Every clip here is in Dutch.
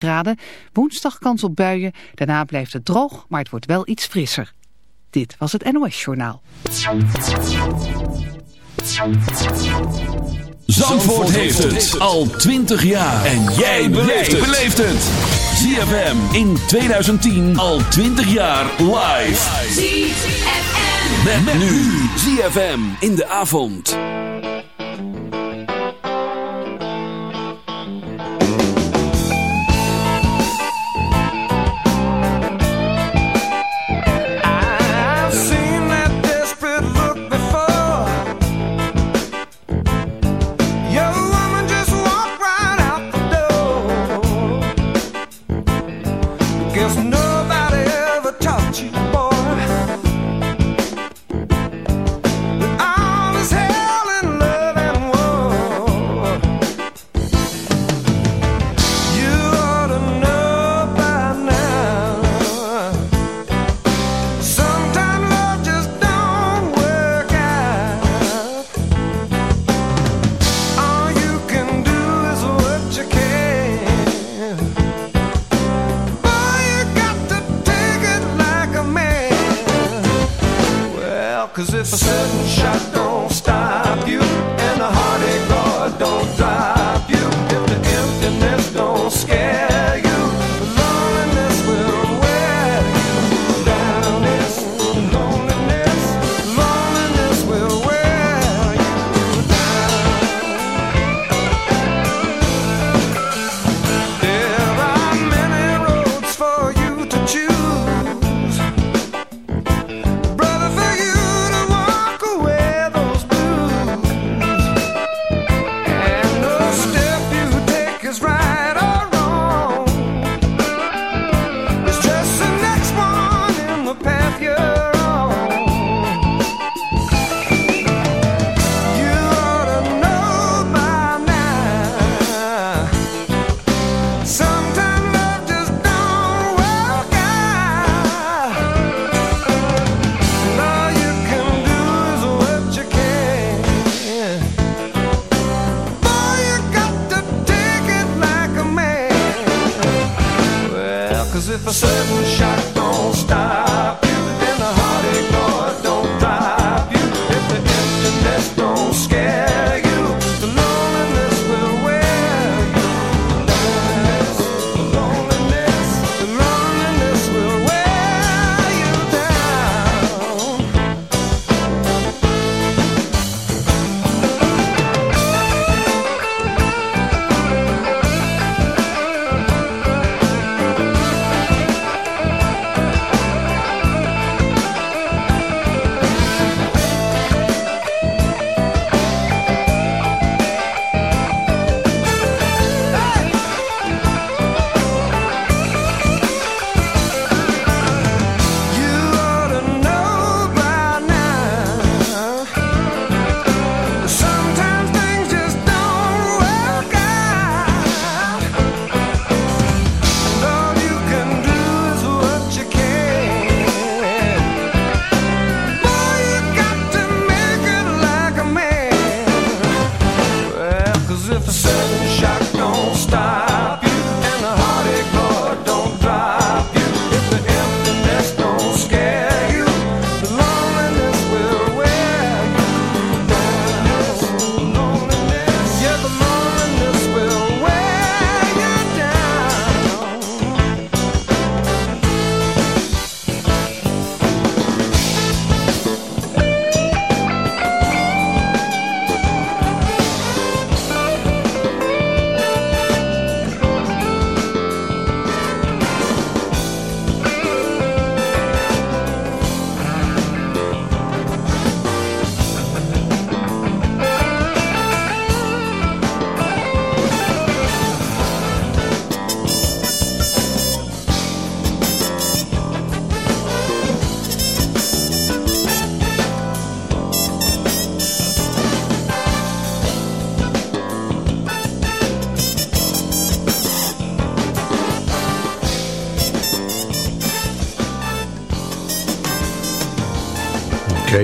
graden. Woensdag kans op buien. Daarna blijft het droog, maar het wordt wel iets frisser. Dit was het NOS Journaal. Zandvoort heeft het al 20 jaar. En jij beleeft het. ZFM in 2010 al 20 jaar live. ZFM. Met, nu. ZFM in de avond.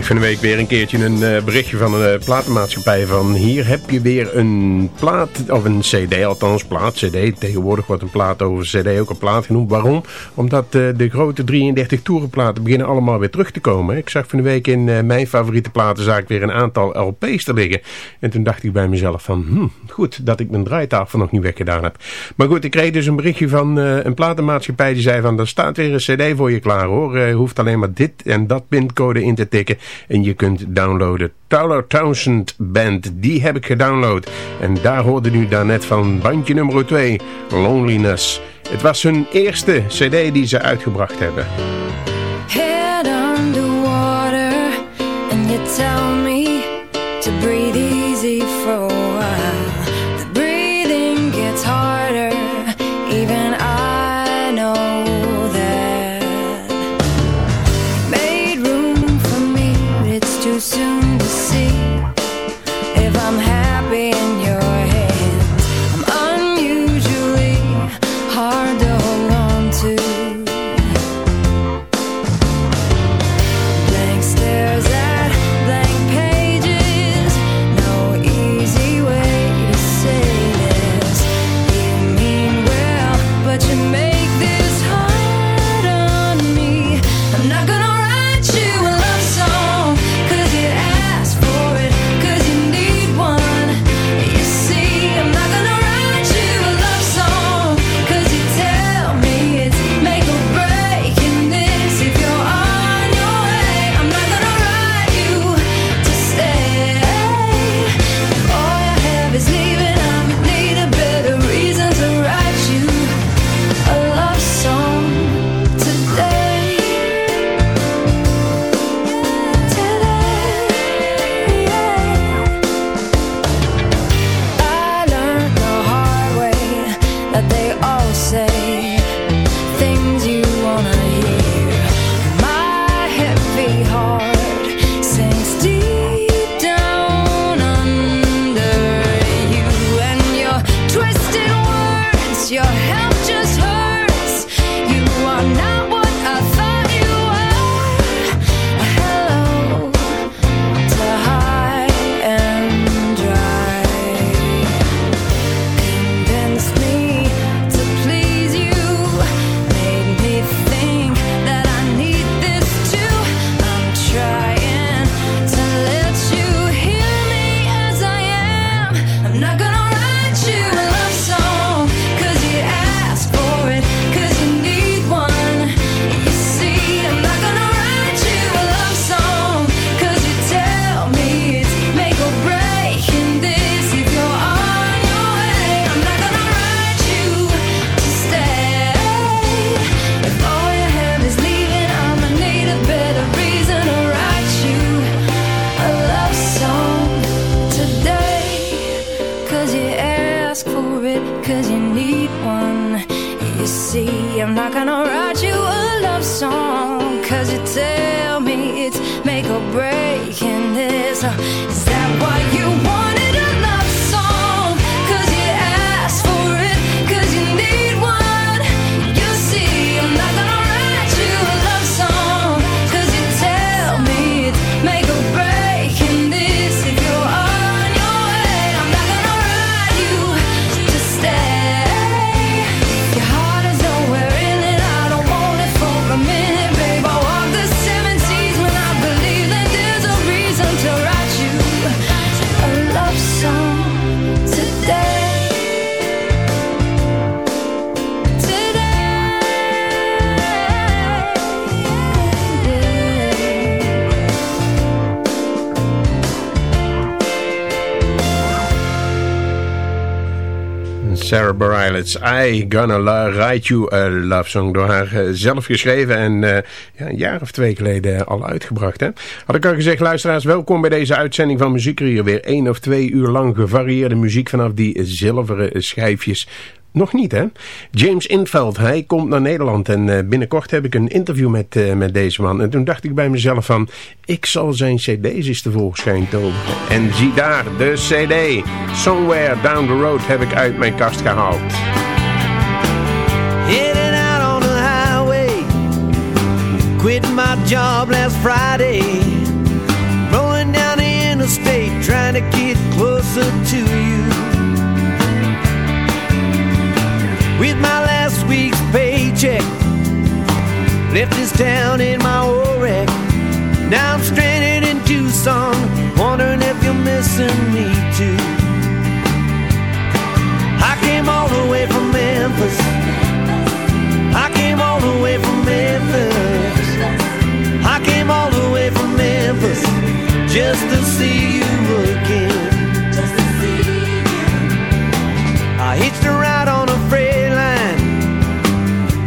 Kreeg van de week weer een keertje een uh, berichtje van een uh, platenmaatschappij van hier heb je weer een plaat, of een cd althans, plaat, cd. Tegenwoordig wordt een plaat over cd ook een plaat genoemd. Waarom? Omdat uh, de grote 33 toerenplaten beginnen allemaal weer terug te komen. Ik zag van de week in mijn favoriete platenzaak weer een aantal LP's te liggen. En toen dacht ik bij mezelf van, hm, goed dat ik mijn draaitafel nog niet weggedaan heb. Maar goed, ik kreeg dus een berichtje van een platenmaatschappij die zei van, er staat weer een cd voor je klaar hoor. Je hoeft alleen maar dit en dat pincode in te tikken en je kunt downloaden. Tyler Townsend Band, die heb ik gedownload. En daar hoorde u daarnet van bandje nummer 2, Loneliness. Het was hun eerste cd die ze uitgebracht hebben. And you tell me to Bareilles, I Gonna Write You a Love Song. Door haar eh, zelf geschreven en eh, ja, een jaar of twee geleden al uitgebracht. Hè? Had ik al gezegd, luisteraars, welkom bij deze uitzending van Muziekrier. Weer één of twee uur lang gevarieerde muziek vanaf die zilveren schijfjes. Nog niet, hè? James Inveld, hij komt naar Nederland en eh, binnenkort heb ik een interview met, eh, met deze man. En toen dacht ik bij mezelf van, ik zal zijn cd's eens tevoorschijn toveren. En zie daar, de cd. Somewhere Down the Road heb ik uit mijn kast gehaald. Heading out on the highway. Quit my job last Friday. to get closer to you. With my last week's paycheck, left this town in my old wreck. Now I'm stranded in Tucson, wondering if you're missing me too. I came all the way from Memphis. I came all the way from Memphis. I came all the way from Memphis just to see you again. I hitched a ride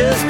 just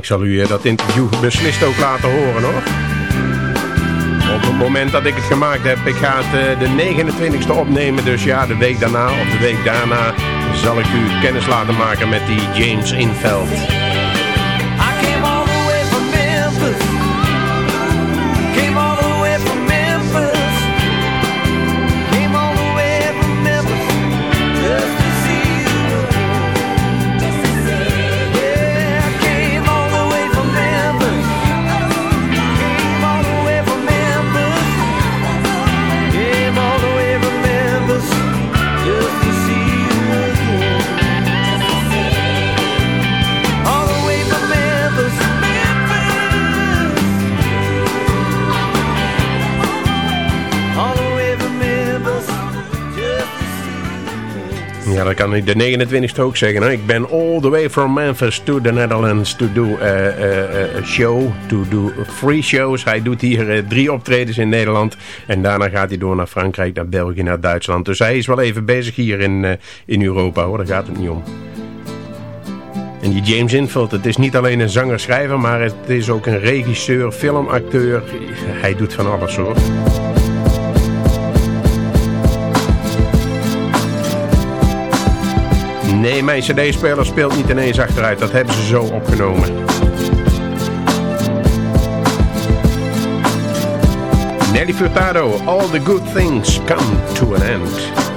Ik zal u eh, dat interview beslist ook laten horen hoor. Op het moment dat ik het gemaakt heb, ik ga het eh, de 29e opnemen. Dus ja, de week daarna of de week daarna zal ik u kennis laten maken met die James Inveld. De 29e ook zeggen. Ik ben all the way from Memphis to the Netherlands to do eh, eh, a show, to do free shows. Hij doet hier eh, drie optredens in Nederland en daarna gaat hij door naar Frankrijk, naar België, naar Duitsland. Dus hij is wel even bezig hier in, eh, in Europa hoor, daar gaat het niet om. En die James Infield, het is niet alleen een zanger-schrijver, maar het is ook een regisseur, filmacteur. Hij doet van alles hoor. Nee, mijn cd-speler speelt niet ineens achteruit. Dat hebben ze zo opgenomen. Nelly Furtado, All the Good Things Come to an End.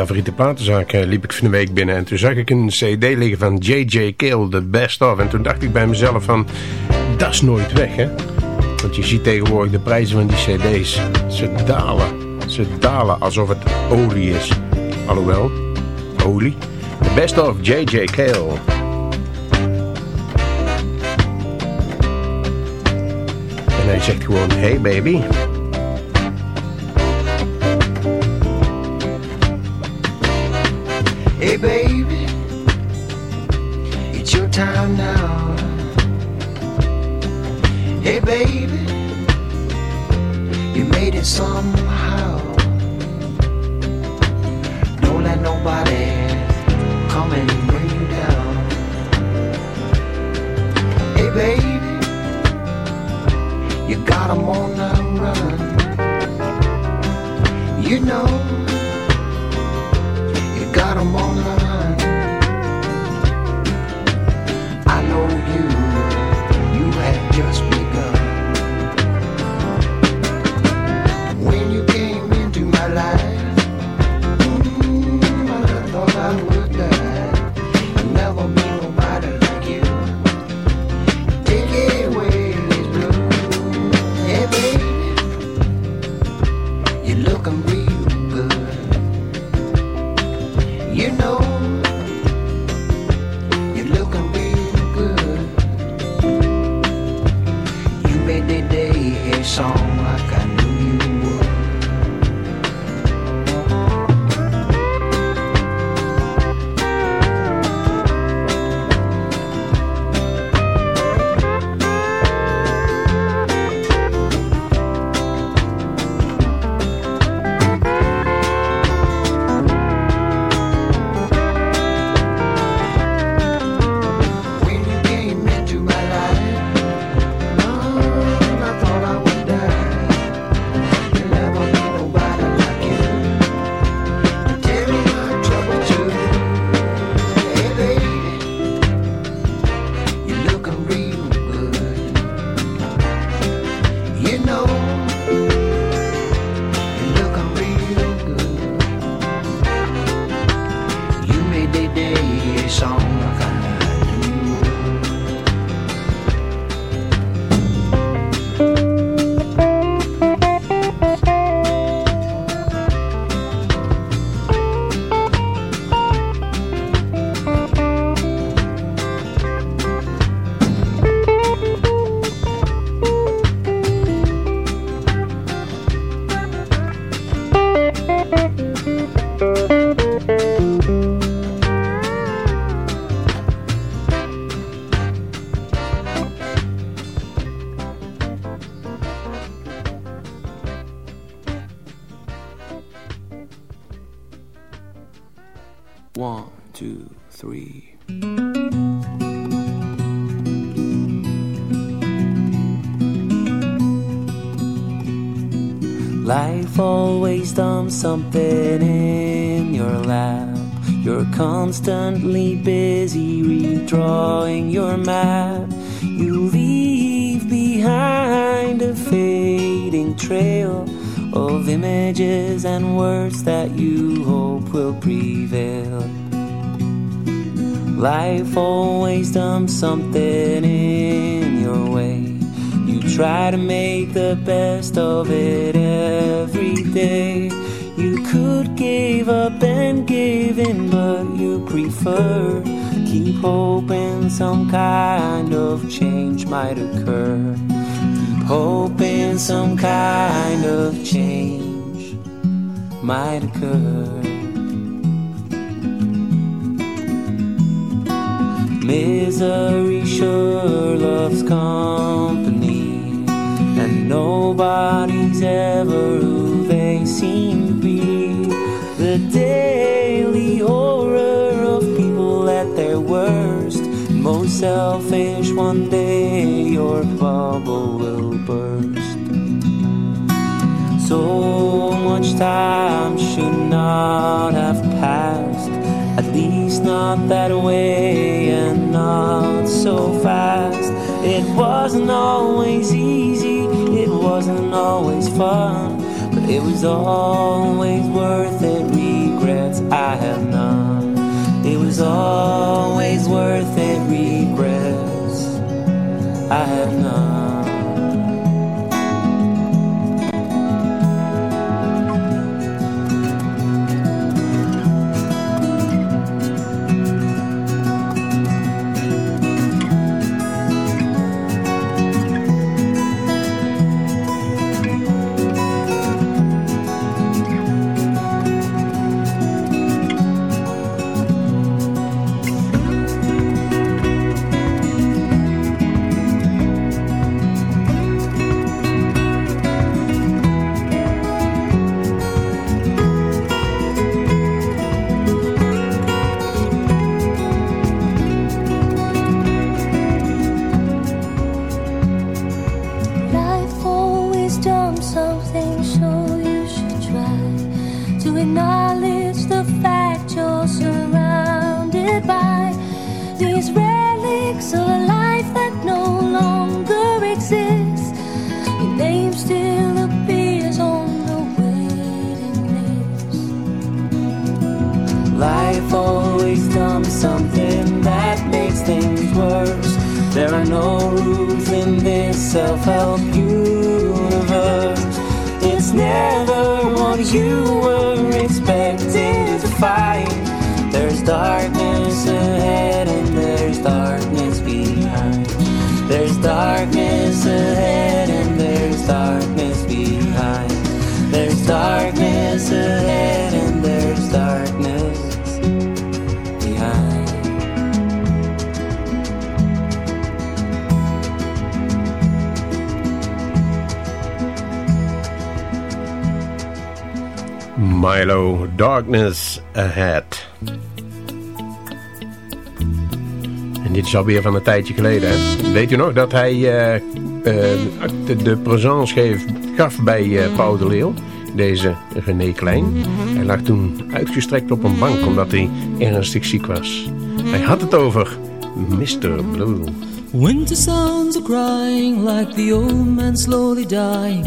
Favoriete platenzaak eh, liep ik van de week binnen en toen zag ik een cd liggen van J.J. Kill, The Best Of. En toen dacht ik bij mezelf van, dat is nooit weg hè. Want je ziet tegenwoordig de prijzen van die cd's. Ze dalen. Ze dalen alsof het olie is. Alhoewel, olie. The Best Of J.J. Kill. En hij zegt gewoon, hey baby. You made it somehow. Don't let nobody come and bring you down. Hey baby, you got 'em on the run. You know you got 'em on the run. Constantly busy redrawing your map. You leave behind a fading trail of images and words that you hope will prevail. Life always dumps something in your way. You try to make the best of it every day. You could give up and give in, but prefer keep hoping some kind of change might occur. Keep hoping some kind of change might occur. Misery sure loves company, and nobody's ever who they seem selfish. One day your bubble will burst. So much time should not have passed. At least not that way and not so fast. It wasn't always easy, it wasn't always fun, but it was always worth it. Regrets I have none. It was always worth it. I have none. There are no rules in this self-help universe. It's never what you were expecting to find. There's darkness ahead and there's darkness behind. There's darkness ahead and there's darkness behind. There's darkness ahead Milo, Darkness Ahead. En dit is alweer van een tijdje geleden. Weet u nog dat hij eh, eh, de, de gaf bij eh, Paul de Leeuw? Deze René Klein. Hij lag toen uitgestrekt op een bank omdat hij ernstig ziek was. Hij had het over Mr. Blue. Winter sounds are crying like the old man slowly dying,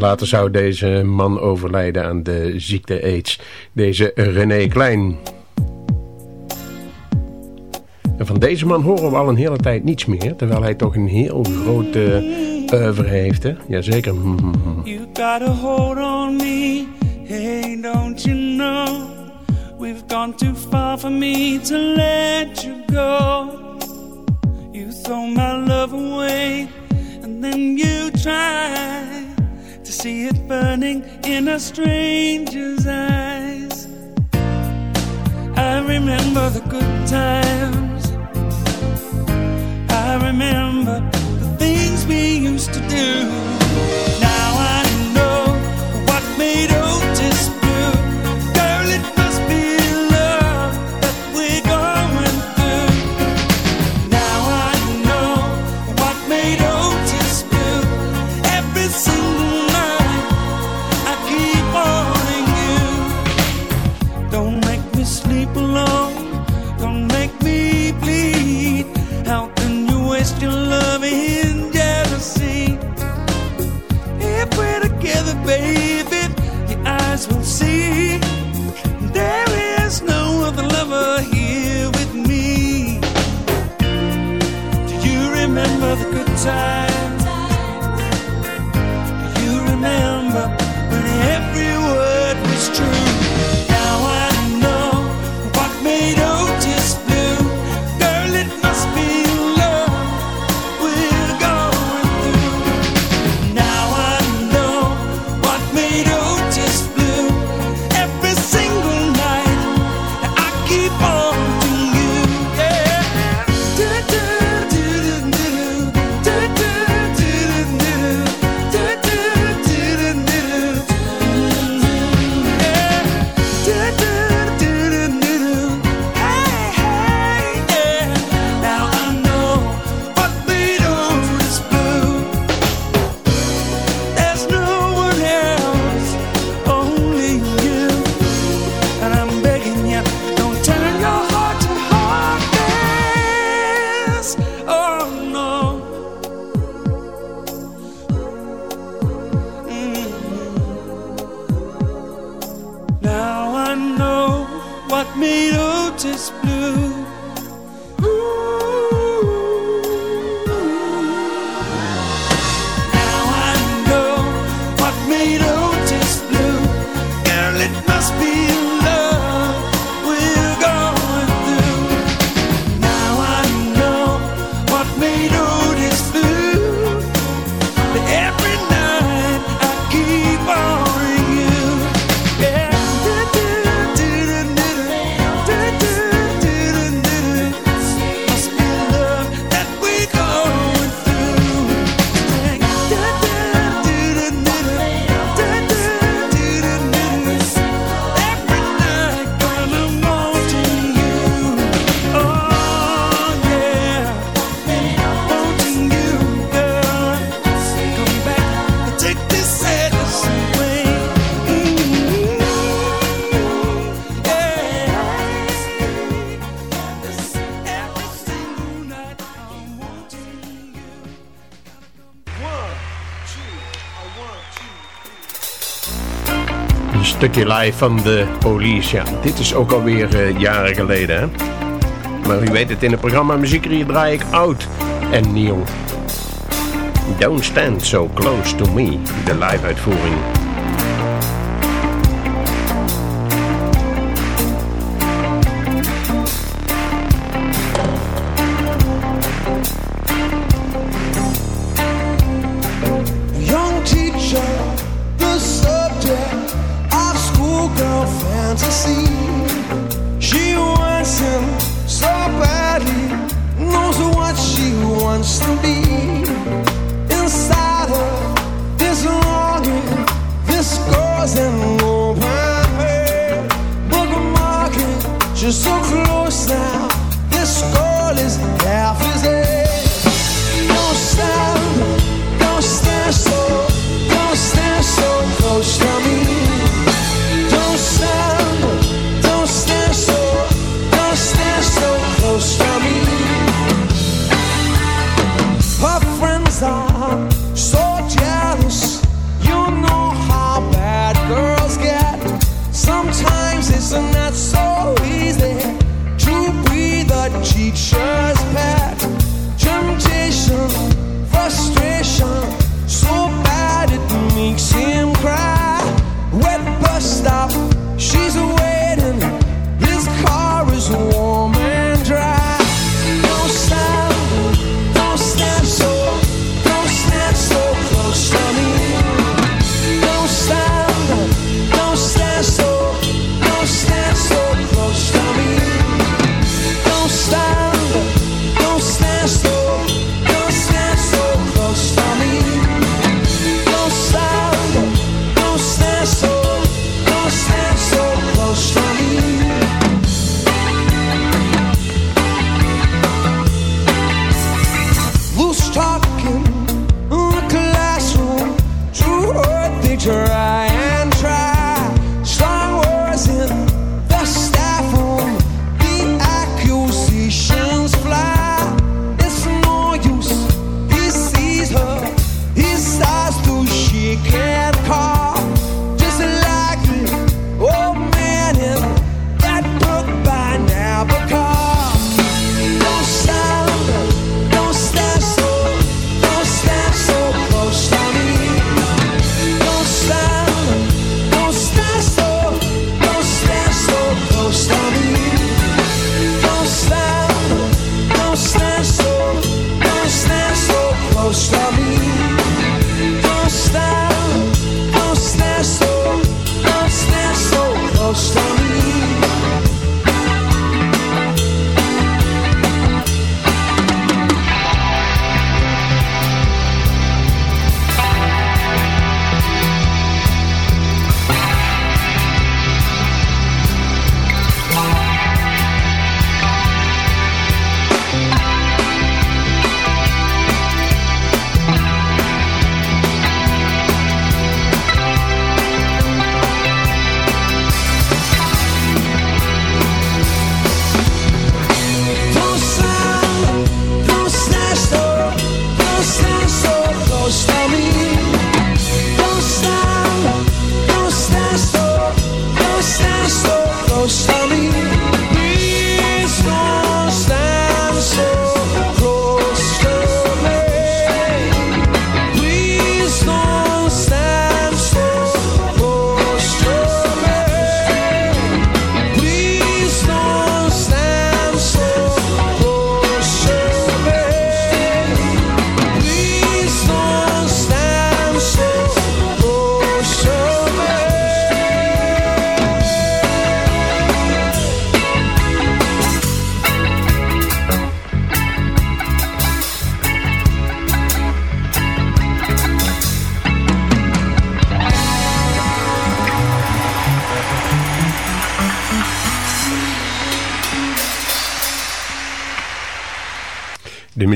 Later zou deze man overlijden aan de ziekte AIDS. Deze René Klein. En van deze man horen we al een hele tijd niets meer. Terwijl hij toch een heel grote oeuvre heeft. Hè? Jazeker. You got a hold on me, hey, don't you know? We've gone too far for me to let you go. You throw my love away, and then you try to see it burning in a stranger's eyes. I remember the good times. I remember the things we used to do. Now I know what made Otis eyes will see. There is no other lover here with me. Do you remember the good times? Stukje live van de police. Ja, dit is ook alweer eh, jaren geleden. Hè? Maar u weet het, in het programma Muziekrie draai ik oud en nieuw. Don't stand so close to me. De live uitvoering.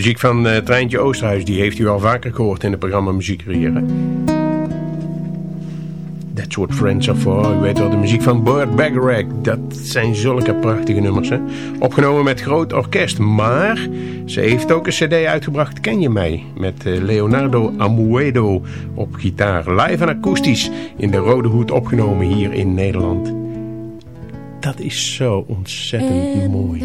muziek van uh, Treintje Oosterhuis, die heeft u al vaker gehoord in het programma Muziek Creëren. That's what friends are for. U weet wel, de muziek van Burt Bacharach. Dat zijn zulke prachtige nummers, hè? Opgenomen met groot orkest, maar ze heeft ook een cd uitgebracht, Ken je mij? Met eh, Leonardo Amuedo op gitaar. Live en akoestisch in de Rode Hoed opgenomen hier in Nederland. Dat is zo ontzettend mooi.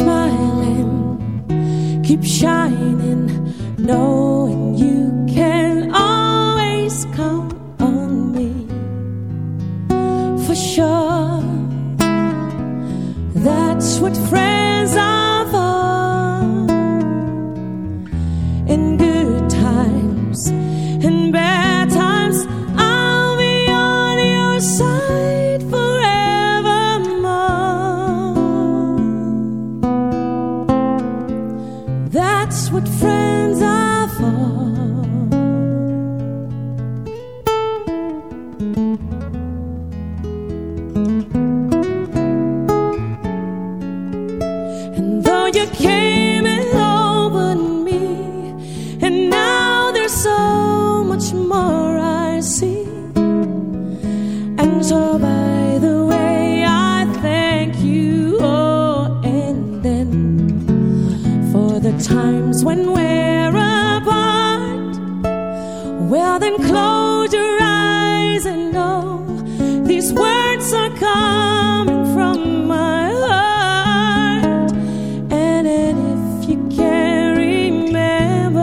smiling, keep shining. No. Then close your eyes and know these words are coming from my heart. And then if you can remember,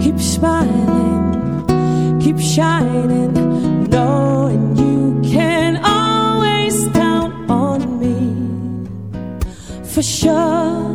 keep smiling, keep shining, knowing you can always count on me for sure.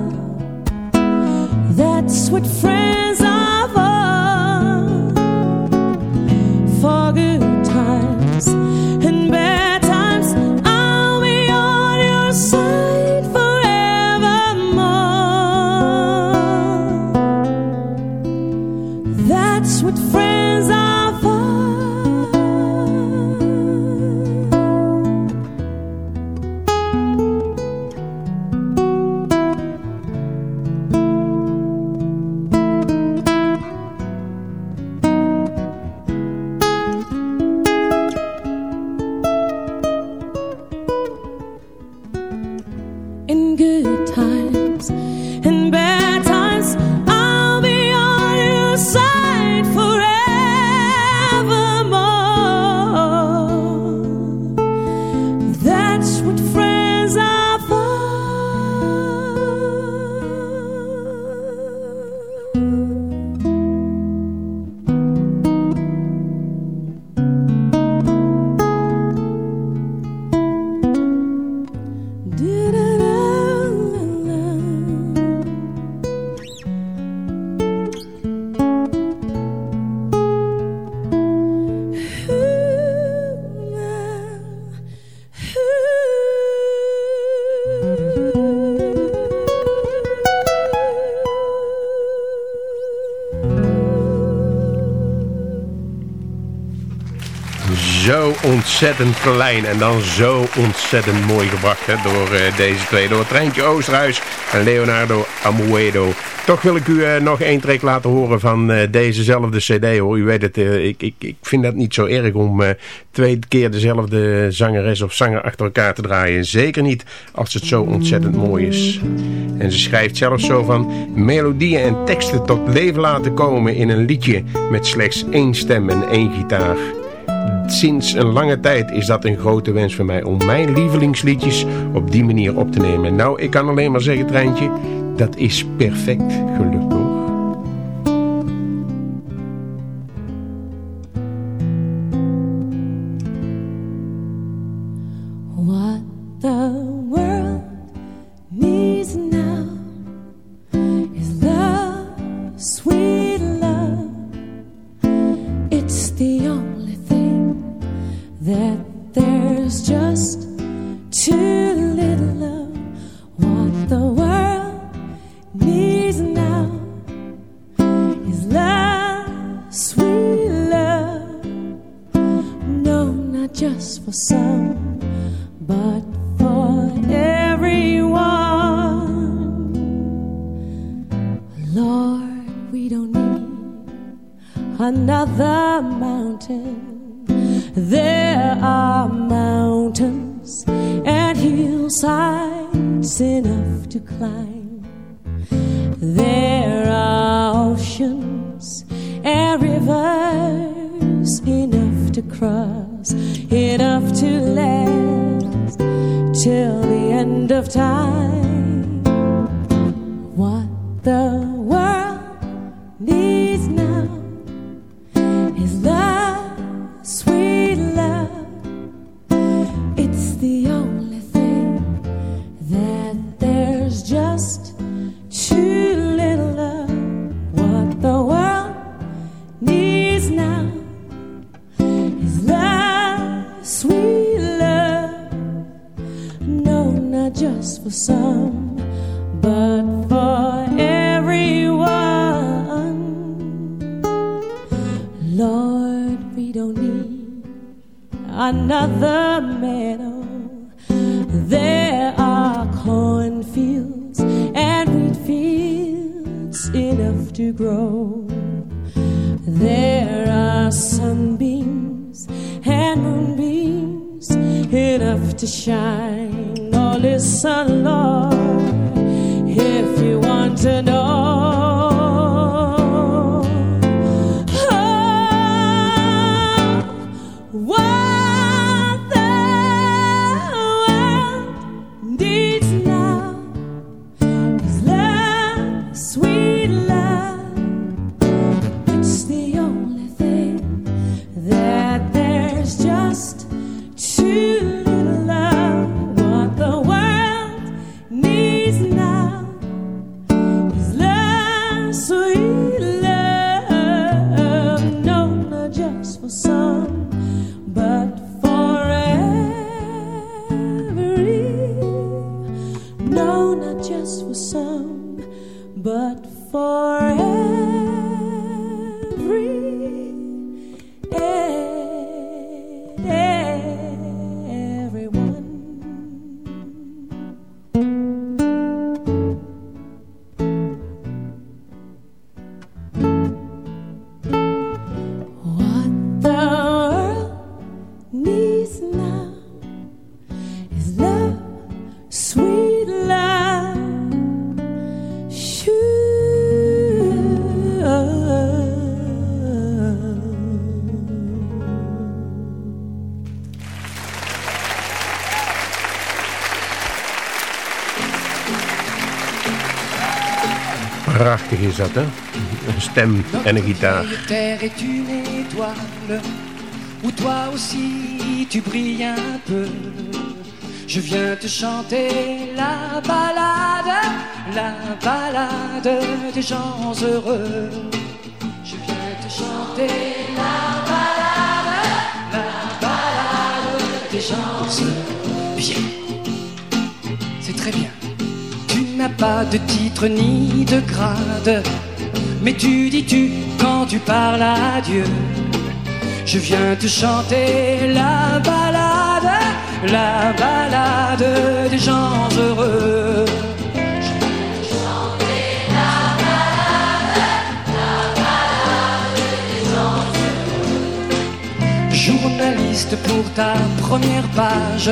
Ontzettend klein en dan zo ontzettend mooi gebracht door eh, deze twee. Door Treintje Oosterhuis en Leonardo Amuedo. Toch wil ik u eh, nog één track laten horen van eh, dezezelfde cd hoor. U weet het, ik, ik, ik vind dat niet zo erg om twee keer dezelfde zangeres of zanger achter elkaar te draaien. Zeker niet als het zo ontzettend mooi is. En ze schrijft zelfs zo van melodieën en teksten tot leven laten komen in een liedje met slechts één stem en één gitaar. Sinds een lange tijd is dat een grote wens voor mij om mijn lievelingsliedjes op die manier op te nemen. Nou, ik kan alleen maar zeggen, Treintje, dat is perfect gelukt another mountain. There are mountains and hillsides enough to climb. There are oceans and rivers enough to cross, enough to last till the end of time. What the the sun. Dat, hè? Een stem en een gitaar. Terre est une étoile où toi aussi tu brilles un peu. Je viens te chanter la balade, la balade des gens heureux. Pas de titre ni de grade, mais tu dis tu quand tu parles à Dieu? Je viens te chanter la balade, la balade des gens heureux. Journaliste pour ta première page,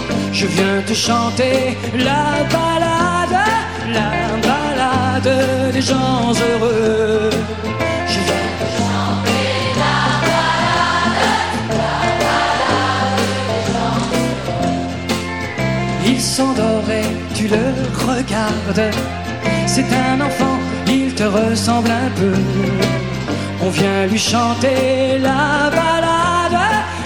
Je viens te chanter la balade, la balade des gens heureux. Je viens te chanter la balade, la balade des gens heureux. Il s'endort et tu le regardes. C'est un enfant, il te ressemble un peu. On vient lui chanter la balade,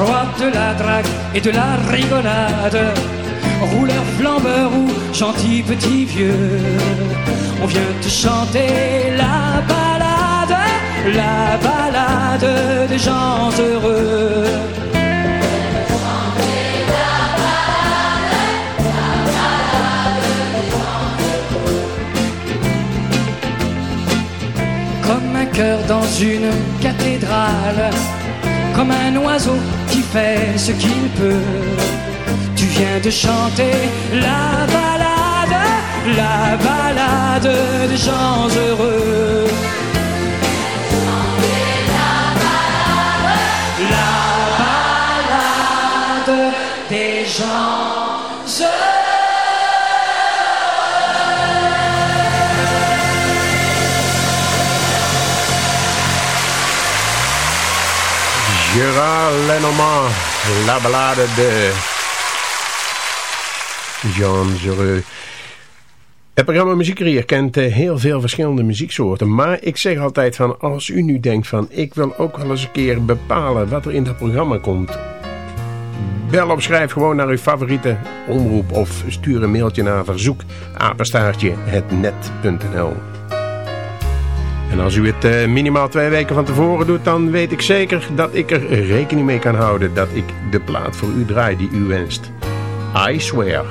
Roi de la drague et de la rigolade. Rouleur, flambeur ou gentil petit vieux, on vient te chanter la balade, la balade des gens heureux. Comme un cœur dans une cathédrale, comme un oiseau qui fait ce qu'il peut. Tu viens de chanter la balade, la balade des gens heureux. La balade des gens heureux. Gérard Lenormand, La Ballade de Jean. Het programma Muziekcarrière kent eh, heel veel verschillende muzieksoorten. Maar ik zeg altijd van als u nu denkt van ik wil ook wel eens een keer bepalen wat er in dat programma komt. Bel of schrijf gewoon naar uw favoriete omroep of stuur een mailtje naar verzoek. En als u het eh, minimaal twee weken van tevoren doet, dan weet ik zeker dat ik er rekening mee kan houden dat ik de plaat voor u draai die u wenst. I swear.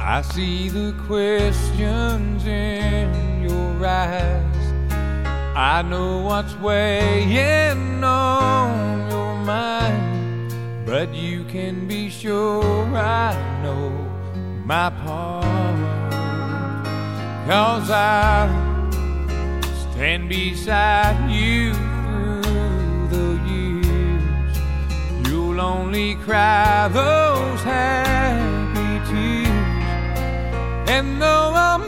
I see the questions in your eyes. I know what's weighing on your mind. But you can be sure I know my part. Cause I stand beside you through the years. You'll only cry those happy tears. And though I'll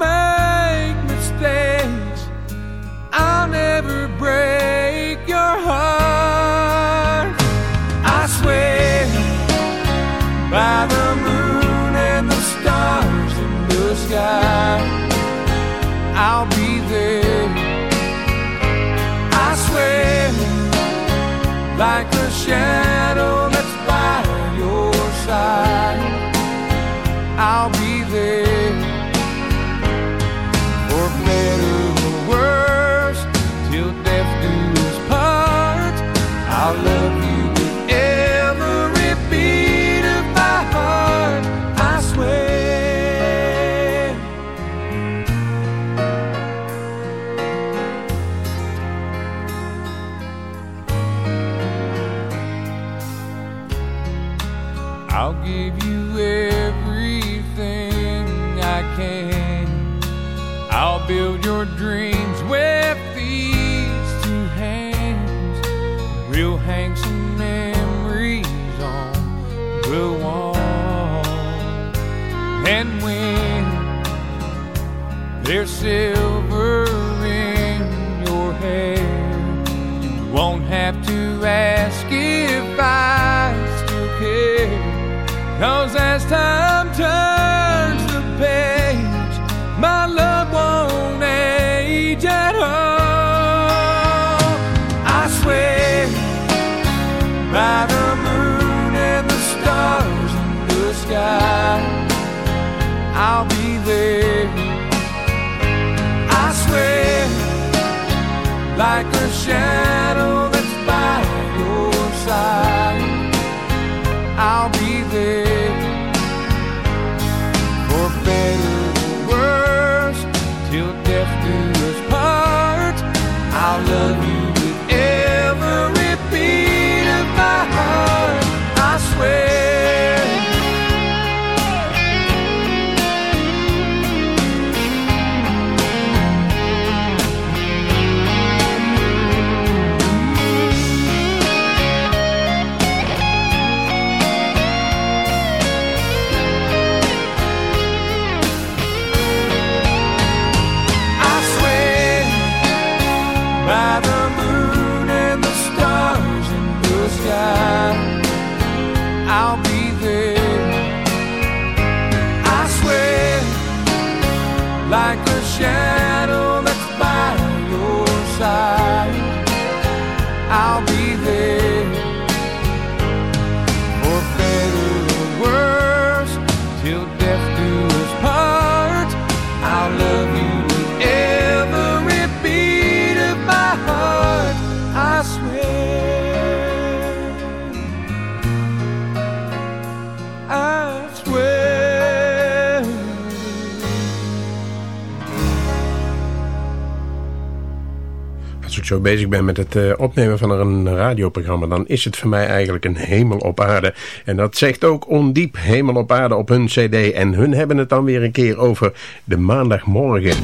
zo bezig ben met het eh, opnemen van een radioprogramma, dan is het voor mij eigenlijk een hemel op aarde. En dat zegt ook Ondiep Hemel op aarde op hun cd. En hun hebben het dan weer een keer over de maandagmorgen.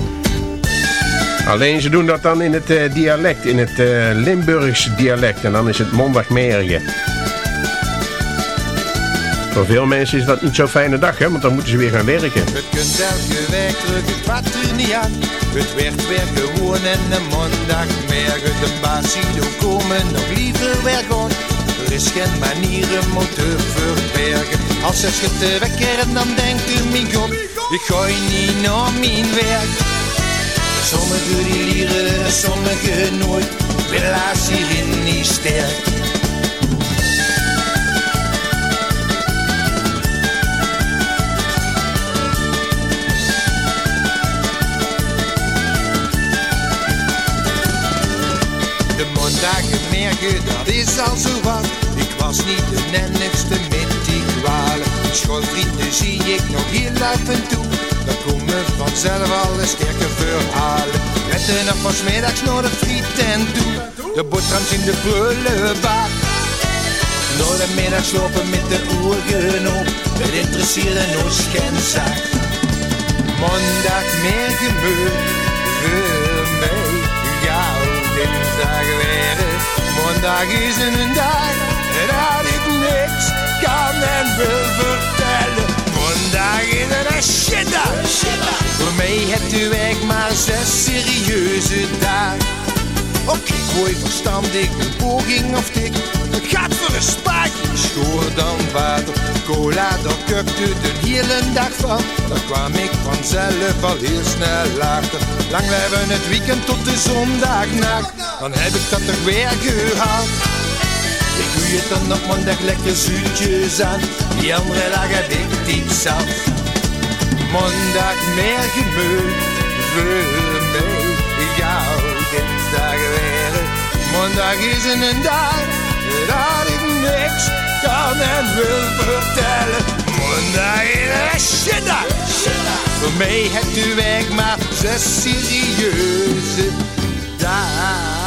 Alleen ze doen dat dan in het eh, dialect, in het eh, Limburgs dialect. En dan is het maandagmorgen. Voor veel mensen is dat niet zo'n fijne dag, hè, want dan moeten ze weer gaan werken. Het kunt elke week het wat er niet aan. Het werd weer gewoon en de maandagmorgen. De ook komen, nog liever weer. Er is geen manier om te verbergen. Als ze schudt de wekker en dan denkt u, mijn god, ik ga niet naar mijn werk. Sommigen die lieren, sommigen nooit. Helaas hierin niet sterk. Dat is al zo wat. Ik was niet de nennigste met die kwalen. Schoolvrienden zie ik nog heel af en toe. Dan komen vanzelf alle sterke verhalen. Retten nog van 's middags de friet en toe. De boterhams in de prullenbak. Door de middag slopen met de ogen op. Het interesseerde ons geen zaak. Maandagmorgen voor mij. Maandag is een dag dat ik niks kan en wil vertellen. Maandag is een shitdag. Voor mij hebt u echt maar zes serieuze dagen. Oké, gooi verstandig, een poging of tik. Het gaat voor een spaatje, schoor dan water. Cola, daar kukte de hele dag van. Dan kwam ik vanzelf al heel snel achter. Lang blijven het weekend tot de zondagnacht. Dan heb ik dat toch weer gehaald. Ik doe je dan op maandag lekker zoetjes aan. Die andere dag heb ik diep zat. Maandag meer weer. Maandag is een dag dat ik niks kan en wil vertellen. Maandag is een shitdag. Voor mij u weg maar zes serieuze dagen.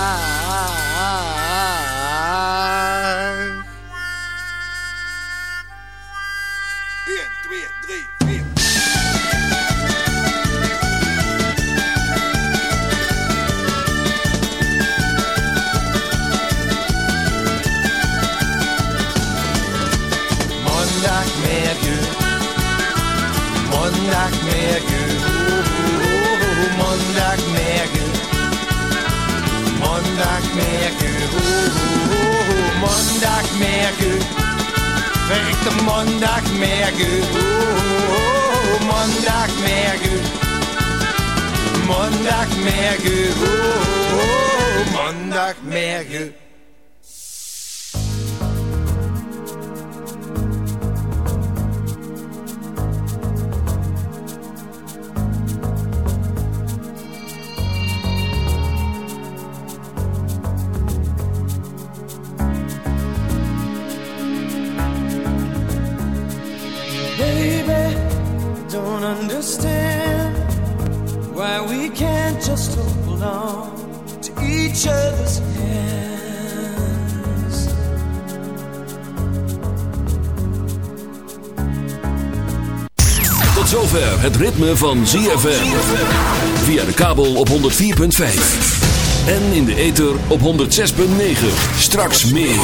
Maandagmorgen, oh, oh, oh, oh, oh, maandagmorgen, maandagmorgen, oh, oh, oh, maandagmorgen. Understand why we can't just hold on to each other's hands. Tot zover het ritme van ZFM. Via de kabel op 104.5. En in de ether op 106.9. Straks meer.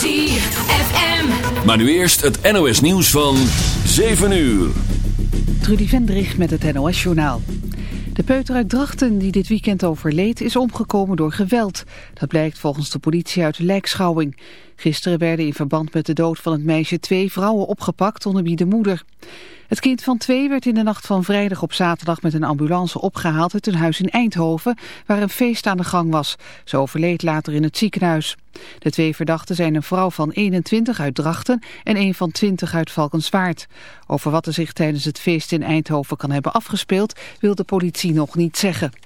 ZFM. Maar nu eerst het NOS nieuws van 7 uur. Trudy Vendrich met het NOS-journaal. De peuter uit Drachten die dit weekend overleed is omgekomen door geweld. Dat blijkt volgens de politie uit de lijkschouwing. Gisteren werden in verband met de dood van het meisje twee vrouwen opgepakt, onder wie de moeder. Het kind van twee werd in de nacht van vrijdag op zaterdag met een ambulance opgehaald uit een huis in Eindhoven, waar een feest aan de gang was. Ze overleed later in het ziekenhuis. De twee verdachten zijn een vrouw van 21 uit Drachten en een van 20 uit Valkenswaard. Over wat er zich tijdens het feest in Eindhoven kan hebben afgespeeld, wil de politie nog niet zeggen.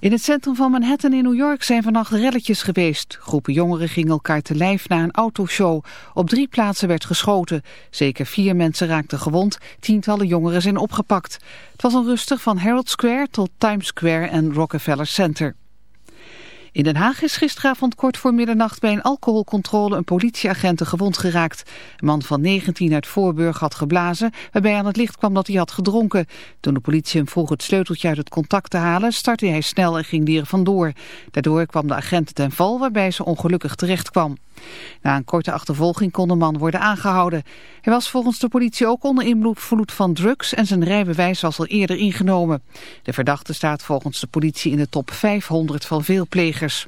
In het centrum van Manhattan in New York zijn vannacht relletjes geweest. Groepen jongeren gingen elkaar te lijf na een autoshow. Op drie plaatsen werd geschoten. Zeker vier mensen raakten gewond. Tientallen jongeren zijn opgepakt. Het was een rustig van Herald Square tot Times Square en Rockefeller Center. In Den Haag is gisteravond kort voor middernacht bij een alcoholcontrole een politieagent gewond geraakt. Een man van 19 uit Voorburg had geblazen, waarbij aan het licht kwam dat hij had gedronken. Toen de politie hem vroeg het sleuteltje uit het contact te halen, startte hij snel en ging die er vandoor. Daardoor kwam de agent ten val, waarbij ze ongelukkig terecht kwam. Na een korte achtervolging kon de man worden aangehouden. Hij was volgens de politie ook onder invloed van drugs en zijn rijbewijs was al eerder ingenomen. De verdachte staat volgens de politie in de top 500 van veel plegers.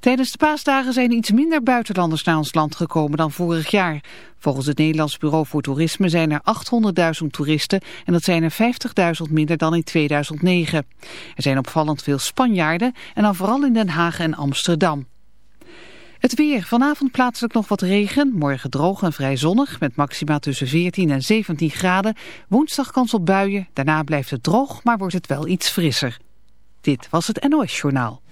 Tijdens de paasdagen zijn iets minder buitenlanders naar ons land gekomen dan vorig jaar. Volgens het Nederlands Bureau voor Toerisme zijn er 800.000 toeristen en dat zijn er 50.000 minder dan in 2009. Er zijn opvallend veel Spanjaarden en dan vooral in Den Haag en Amsterdam. Het weer. Vanavond plaatselijk nog wat regen. Morgen droog en vrij zonnig met maxima tussen 14 en 17 graden. Woensdag kans op buien. Daarna blijft het droog, maar wordt het wel iets frisser. Dit was het NOS Journaal.